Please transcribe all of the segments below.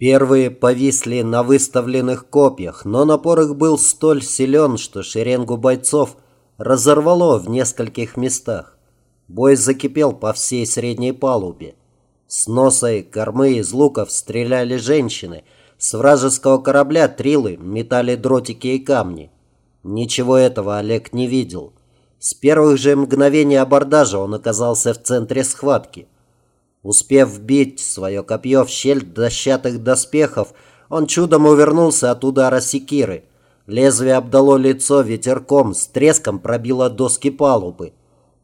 Первые повисли на выставленных копьях, но напор их был столь силен, что шеренгу бойцов разорвало в нескольких местах. Бой закипел по всей средней палубе. С носа и кормы из луков стреляли женщины. С вражеского корабля трилы метали дротики и камни. Ничего этого Олег не видел. С первых же мгновений абордажа он оказался в центре схватки. Успев вбить свое копье в щель дощатых доспехов, он чудом увернулся от удара секиры. Лезвие обдало лицо ветерком, с треском пробило доски палубы.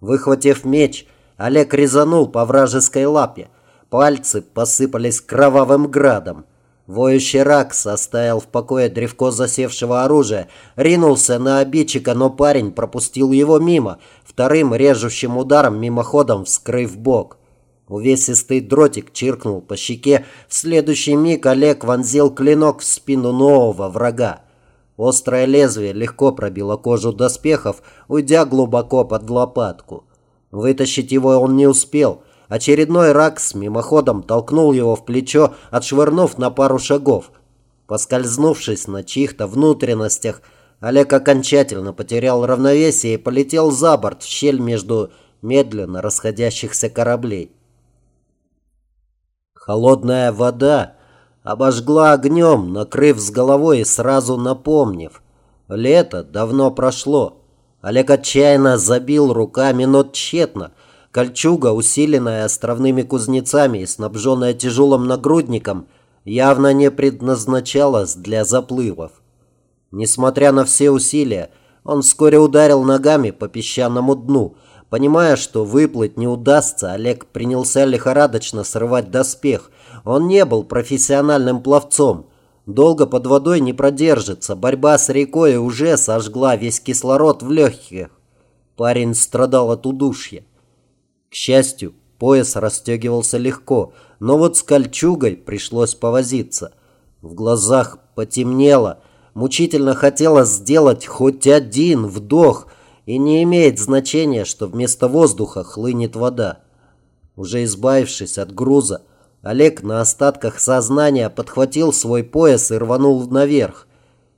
Выхватив меч, Олег резанул по вражеской лапе. Пальцы посыпались кровавым градом. Воющий Ракс оставил в покое древко засевшего оружия, ринулся на обидчика, но парень пропустил его мимо, вторым режущим ударом мимоходом вскрыв бок. Увесистый дротик чиркнул по щеке, в следующий миг Олег вонзил клинок в спину нового врага. Острое лезвие легко пробило кожу доспехов, уйдя глубоко под лопатку. Вытащить его он не успел – Очередной ракс мимоходом толкнул его в плечо, отшвырнув на пару шагов. Поскользнувшись на чьих-то внутренностях, Олег окончательно потерял равновесие и полетел за борт в щель между медленно расходящихся кораблей. Холодная вода обожгла огнем, накрыв с головой и сразу напомнив. Лето давно прошло. Олег отчаянно забил руками, но тщетно. Кольчуга, усиленная островными кузнецами и снабженная тяжелым нагрудником, явно не предназначалась для заплывов. Несмотря на все усилия, он вскоре ударил ногами по песчаному дну. Понимая, что выплыть не удастся, Олег принялся лихорадочно срывать доспех. Он не был профессиональным пловцом. Долго под водой не продержится. Борьба с рекой уже сожгла весь кислород в легких. Парень страдал от удушья. К счастью, пояс расстегивался легко, но вот с кольчугой пришлось повозиться. В глазах потемнело, мучительно хотелось сделать хоть один вдох, и не имеет значения, что вместо воздуха хлынет вода. Уже избавившись от груза, Олег на остатках сознания подхватил свой пояс и рванул наверх.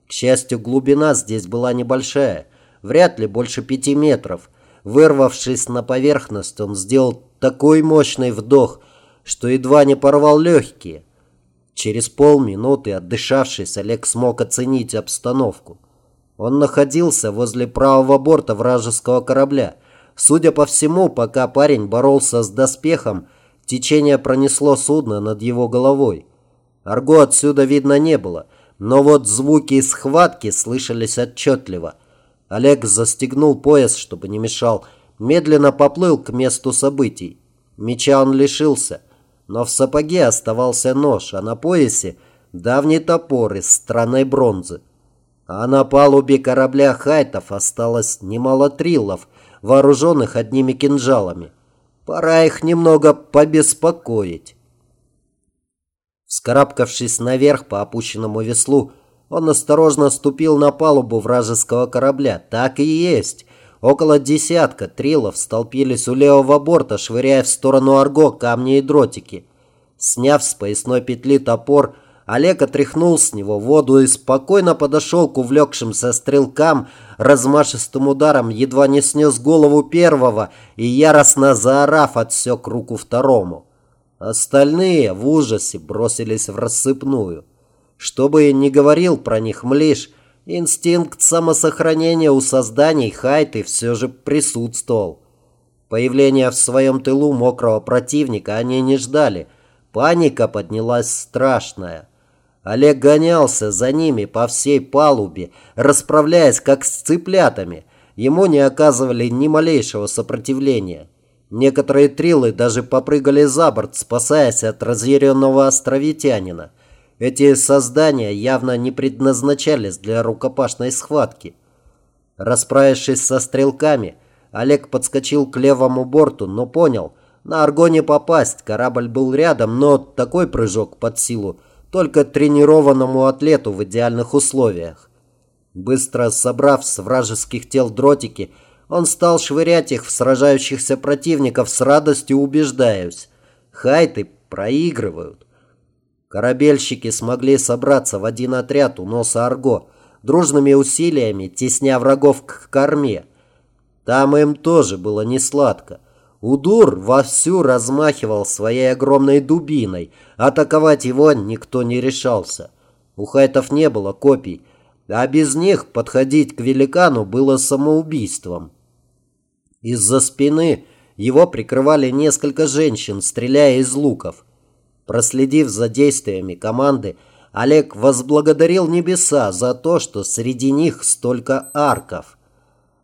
К счастью, глубина здесь была небольшая, вряд ли больше пяти метров – Вырвавшись на поверхность, он сделал такой мощный вдох, что едва не порвал легкие. Через полминуты, отдышавшись, Олег смог оценить обстановку. Он находился возле правого борта вражеского корабля. Судя по всему, пока парень боролся с доспехом, течение пронесло судно над его головой. Арго отсюда видно не было, но вот звуки схватки слышались отчетливо – Олег застегнул пояс, чтобы не мешал, медленно поплыл к месту событий. Меча он лишился, но в сапоге оставался нож, а на поясе давний топор из странной бронзы. А на палубе корабля хайтов осталось немало триллов, вооруженных одними кинжалами. Пора их немного побеспокоить. Вскарабкавшись наверх по опущенному веслу, он осторожно ступил на палубу вражеского корабля. Так и есть. Около десятка трилов столпились у левого борта, швыряя в сторону Арго камни и дротики. Сняв с поясной петли топор, Олег отряхнул с него воду и спокойно подошел к увлекшимся стрелкам, размашистым ударом едва не снес голову первого и, яростно заорав, отсек руку второму. Остальные в ужасе бросились в рассыпную. Что бы ни говорил про них Млиш, инстинкт самосохранения у созданий Хайты все же присутствовал. Появления в своем тылу мокрого противника они не ждали. Паника поднялась страшная. Олег гонялся за ними по всей палубе, расправляясь как с цыплятами. Ему не оказывали ни малейшего сопротивления. Некоторые трилы даже попрыгали за борт, спасаясь от разъяренного островитянина. Эти создания явно не предназначались для рукопашной схватки. Расправившись со стрелками, Олег подскочил к левому борту, но понял, на Аргоне попасть, корабль был рядом, но такой прыжок под силу только тренированному атлету в идеальных условиях. Быстро собрав с вражеских тел дротики, он стал швырять их в сражающихся противников с радостью убеждаюсь. Хайты проигрывают. Корабельщики смогли собраться в один отряд у носа Арго, дружными усилиями тесня врагов к корме. Там им тоже было не сладко. Удур вовсю размахивал своей огромной дубиной. Атаковать его никто не решался. У хайтов не было копий, а без них подходить к великану было самоубийством. Из-за спины его прикрывали несколько женщин, стреляя из луков. Проследив за действиями команды, Олег возблагодарил небеса за то, что среди них столько арков.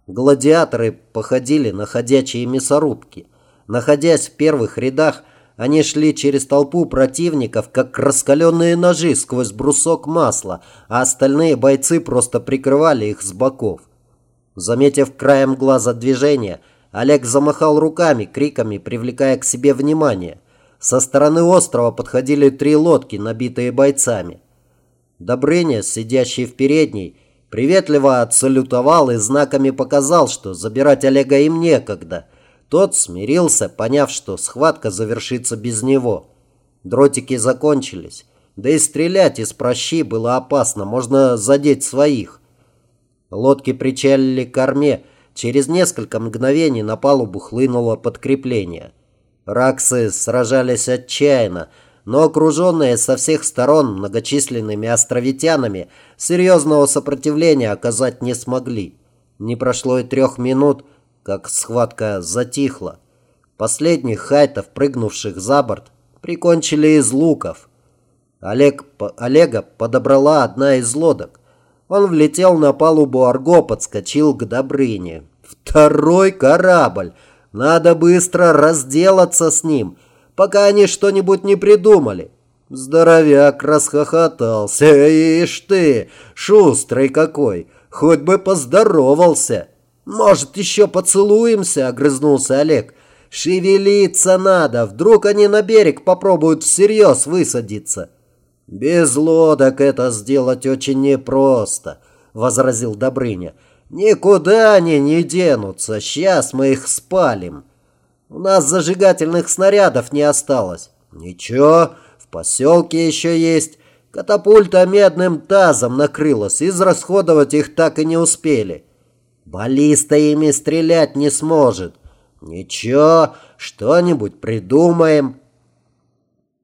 Гладиаторы походили на ходячие мясорубки. Находясь в первых рядах, они шли через толпу противников, как раскаленные ножи сквозь брусок масла, а остальные бойцы просто прикрывали их с боков. Заметив краем глаза движение, Олег замахал руками, криками, привлекая к себе внимание. Со стороны острова подходили три лодки, набитые бойцами. Добрыня, сидящий в передней, приветливо отсалютовал и знаками показал, что забирать Олега им некогда. Тот смирился, поняв, что схватка завершится без него. Дротики закончились. Да и стрелять из прощи было опасно, можно задеть своих. Лодки причалили к корме. Через несколько мгновений на палубу хлынуло подкрепление. Раксы сражались отчаянно, но окруженные со всех сторон многочисленными островитянами серьезного сопротивления оказать не смогли. Не прошло и трех минут, как схватка затихла. Последних хайтов, прыгнувших за борт, прикончили из луков. Олег, Олега подобрала одна из лодок. Он влетел на палубу Арго, подскочил к Добрыне. «Второй корабль! Надо быстро разделаться с ним, пока они что-нибудь не придумали. Здоровяк расхохотался. Ишь ты, шустрый какой, хоть бы поздоровался. Может, еще поцелуемся, огрызнулся Олег. Шевелиться надо, вдруг они на берег попробуют всерьез высадиться. Без лодок это сделать очень непросто, возразил Добрыня. Никуда они не денутся, сейчас мы их спалим. У нас зажигательных снарядов не осталось. Ничего, в поселке еще есть. Катапульта медным тазом накрылась, израсходовать их так и не успели. Баллиста ими стрелять не сможет. Ничего, что-нибудь придумаем.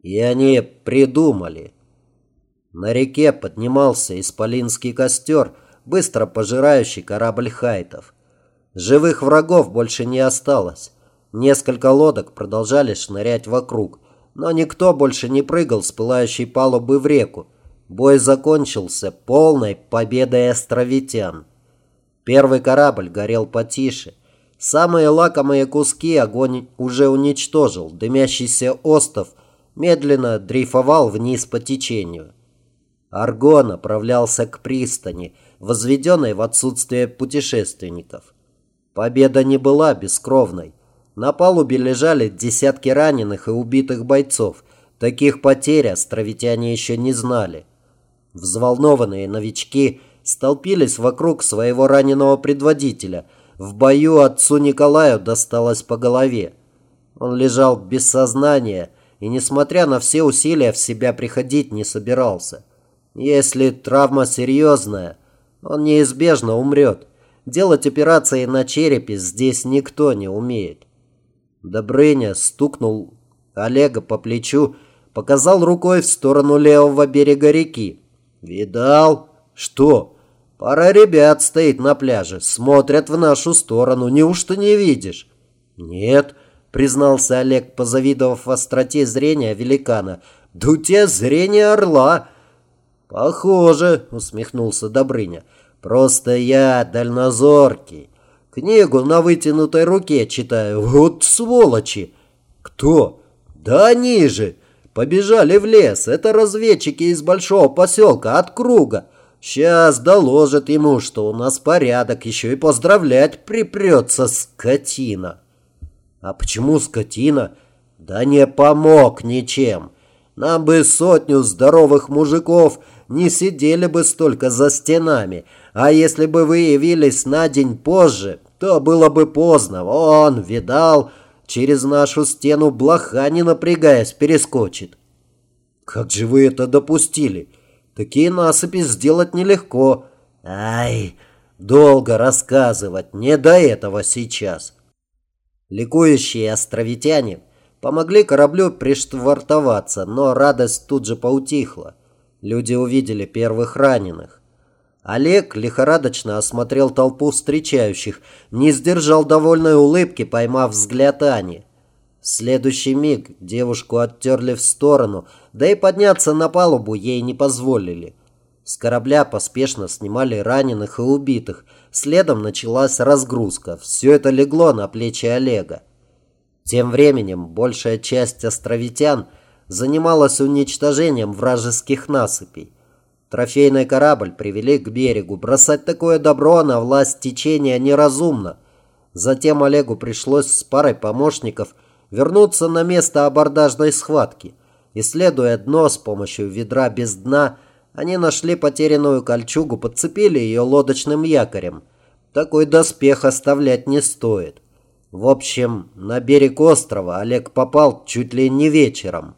И они придумали. На реке поднимался исполинский костер – быстро пожирающий корабль хайтов. Живых врагов больше не осталось. Несколько лодок продолжали шнырять вокруг, но никто больше не прыгал с пылающей палубы в реку. Бой закончился полной победой островитян. Первый корабль горел потише. Самые лакомые куски огонь уже уничтожил. Дымящийся остов медленно дрейфовал вниз по течению. Арго направлялся к пристани – возведенной в отсутствие путешественников. Победа не была бескровной. На палубе лежали десятки раненых и убитых бойцов. Таких потерь островитяне еще не знали. Взволнованные новички столпились вокруг своего раненого предводителя. В бою отцу Николаю досталось по голове. Он лежал без сознания и, несмотря на все усилия, в себя приходить не собирался. Если травма серьезная, он неизбежно умрет. Делать операции на черепе здесь никто не умеет. Добрыня стукнул Олега по плечу, показал рукой в сторону левого берега реки. «Видал? Что? Пара ребят стоит на пляже, смотрят в нашу сторону. Неужто не видишь?» «Нет», — признался Олег, позавидовав остроте зрения великана. «Да у тебя зрение орла!» «Похоже», — усмехнулся Добрыня. «Просто я дальнозоркий. Книгу на вытянутой руке читаю. Вот сволочи!» «Кто?» «Да они же! Побежали в лес. Это разведчики из большого поселка, от круга. Сейчас доложат ему, что у нас порядок, еще и поздравлять припрется скотина». «А почему скотина?» «Да не помог ничем. Нам бы сотню здоровых мужиков не сидели бы столько за стенами. А если бы вы явились на день позже, то было бы поздно. Он, видал, через нашу стену блоха, не напрягаясь, перескочит. Как же вы это допустили? Такие насыпи сделать нелегко. Ай, долго рассказывать, не до этого сейчас. Ликующие островитяне помогли кораблю приштвартоваться, но радость тут же поутихла. Люди увидели первых раненых. Олег лихорадочно осмотрел толпу встречающих, не сдержал довольной улыбки, поймав взгляд Ани. В следующий миг девушку оттерли в сторону, да и подняться на палубу ей не позволили. С корабля поспешно снимали раненых и убитых. Следом началась разгрузка. Все это легло на плечи Олега. Тем временем большая часть островитян занималась уничтожением вражеских насыпей. Трофейный корабль привели к берегу. Бросать такое добро на власть течения неразумно. Затем Олегу пришлось с парой помощников вернуться на место абордажной схватки. Исследуя дно с помощью ведра без дна, они нашли потерянную кольчугу, подцепили ее лодочным якорем. Такой доспех оставлять не стоит. В общем, на берег острова Олег попал чуть ли не вечером.